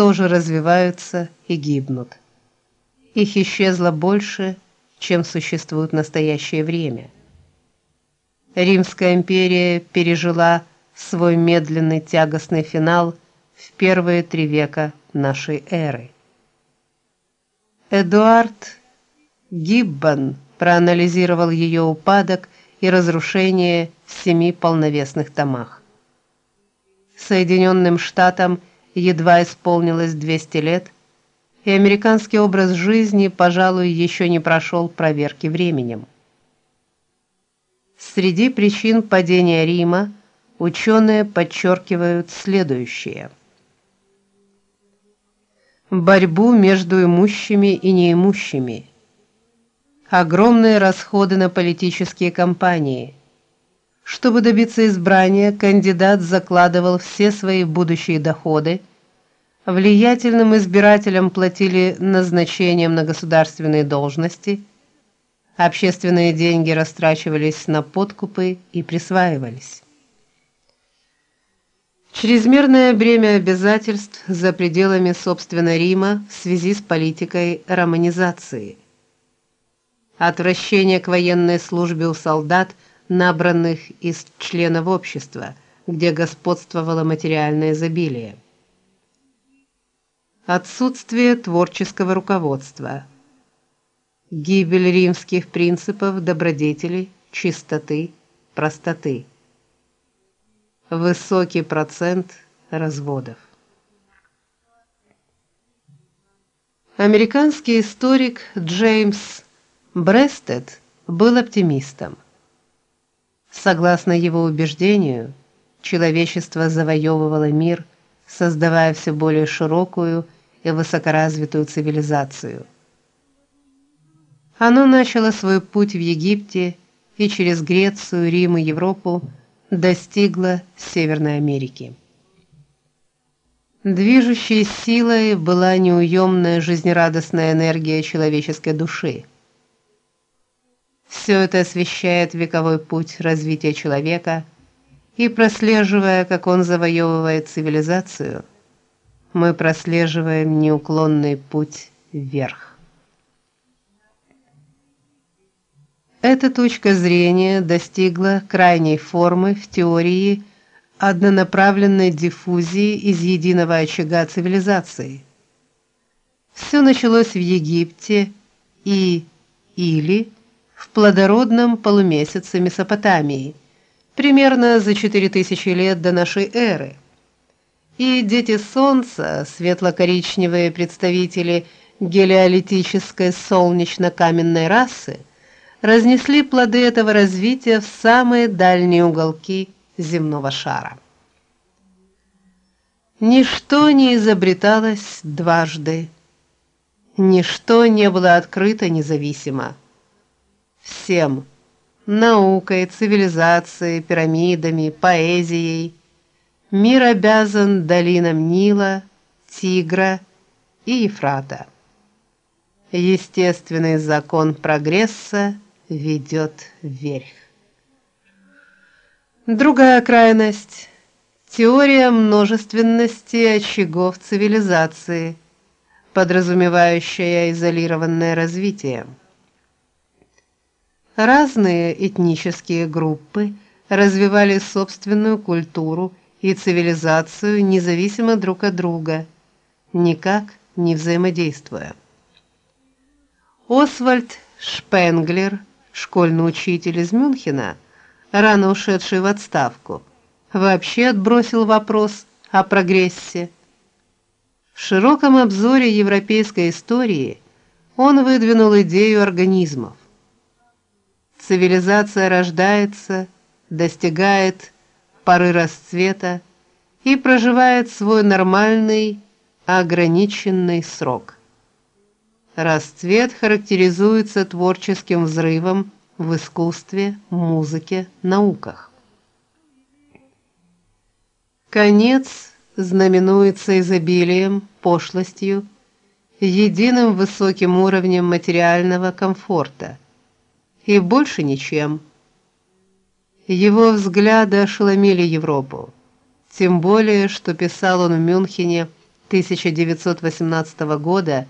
тоже развиваются и гибнут. Их исчезло больше, чем существует в настоящее время. Римская империя пережила свой медленный тягостный финал в первые три века нашей эры. Эдуард Гиббон проанализировал ее упадок и разрушение в семи полновесных томах. Соединенным Штатам едва исполнилось 200 лет, и американский образ жизни, пожалуй, еще не прошел проверки временем. Среди причин падения Рима ученые подчеркивают следующее: борьбу между имущими и неимущими, огромные расходы на политические кампании. Чтобы добиться избрания, кандидат закладывал все свои будущие доходы. Влиятельным избирателям платили назначением на государственные должности. Общественные деньги растрачивались на подкупы и присваивались. Чрезмерное бремя обязательств за пределами собственного Рима в связи с политикой романизации. Отвращение к военной службе у солдат – набранных из членов общества, где господствовало материальное изобилие. Отсутствие творческого руководства. Гибель римских принципов добродетели, чистоты, простоты. Высокий процент разводов. Американский историк Джеймс Брестед был оптимистом. Согласно его убеждению, человечество завоевывало мир, создавая все более широкую и высокоразвитую цивилизацию. Оно начало свой путь в Египте и через Грецию, Рим и Европу достигло Северной Америки. Движущей силой была неуемная жизнерадостная энергия человеческой души. Все это освещает вековой путь развития человека, и прослеживая, как он завоевывает цивилизацию, мы прослеживаем неуклонный путь вверх. Эта точка зрения достигла крайней формы в теории однонаправленной диффузии из единого очага цивилизации. Все началось в Египте и или в плодородном полумесяце Месопотамии, примерно за 4000 лет до нашей эры. И дети солнца, светло-коричневые представители гелиолитической солнечно-каменной расы, разнесли плоды этого развития в самые дальние уголки земного шара. Ничто не изобреталось дважды. Ничто не было открыто независимо всем: наукой, цивилизацией, пирамидами, поэзией. Мир обязан долинам Нила, Тигра и Ефрата. Естественный закон прогресса ведет вверх. Другая крайность теория множественности очагов цивилизации, подразумевающая изолированное развитие. Разные этнические группы развивали собственную культуру и цивилизацию независимо друг от друга, никак не взаимодействуя. Освальд Шпенглер, школьный учитель из Мюнхена, рано ушедший в отставку, вообще отбросил вопрос о прогрессе. В широком обзоре европейской истории он выдвинул идею организмов цивилизация рождается, достигает поры расцвета и проживает свой нормальный, ограниченный срок. Расцвет характеризуется творческим взрывом в искусстве, музыке, науках. Конец знаменуется изобилием, пошлостью, единым высоким уровнем материального комфорта – и больше ничем. Его взгляды ошеломили Европу, тем более, что писал он в Мюнхене 1918 года